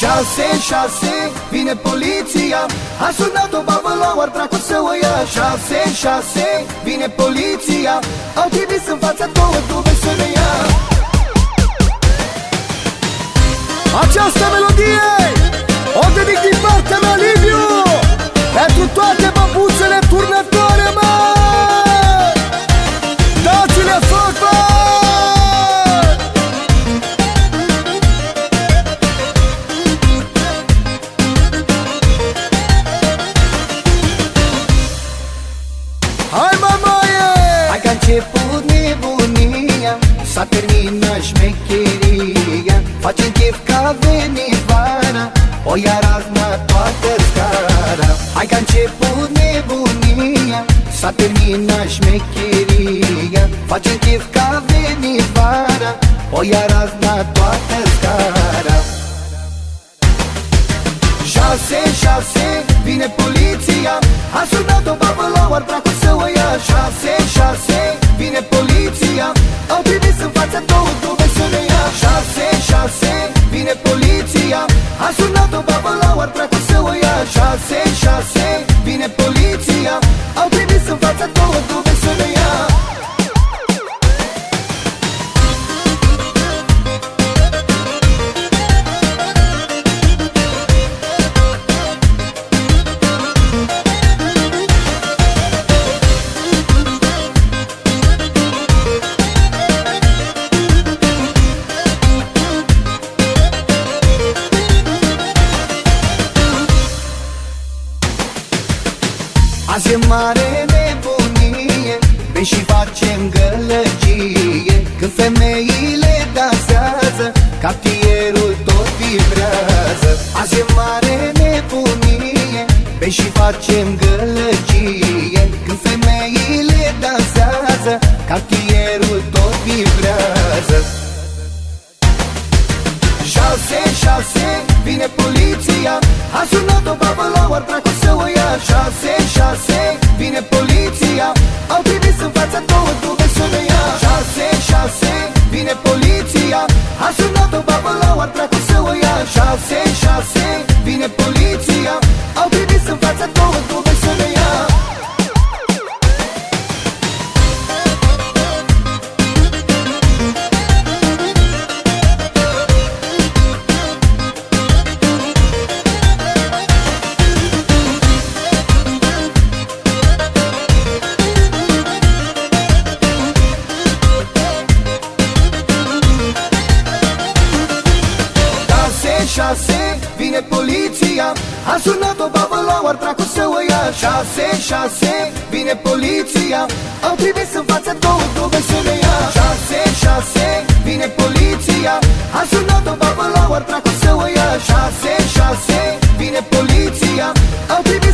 Șase, șase, vine poliția. A sunat-o babă la oar dracu să o ia. Șase, șase, vine poliția. Au trimis în fața două dube să ne ia Această că a început nebunia S-a terminat șmecheria. Facem chef ca veni vara O iar azna toată scara. Hai că a început nebunia S-a terminat șmecheria. Facem chef ca veni vara O iar azna toată scara. Șase, șase, vine poliția. A sunat o babă la oar dracu să o ia Șase, șase, vine poliția. Au trimis în fața două dube să ne ia. Șase, șase, vine poliția. A sunat o babă la oar dracu să o ia. Șase, șase, Azi e mare nebunie Vei și facem gălăgie. Când femeile dansează Cartierul tot vibrează. Azi e mare nebunie Vei și facem gălăgie. Când femeile dansează Cartierul tot vibrează. Șase, șase, vine poliția. A sunat o babă la oar dracu să o ia. Șase, șase, vine poliția șase, vine poliția. A sunat-o bavălaua, ar dracu să o ia. Șase, șase, vine poliția. Au trimis în fața două clube să le ia. Șase, șase, vine poliția. A sunat-o bavălaua, ar dracu să o ia. Șase, șase, vine poliția. Au trimis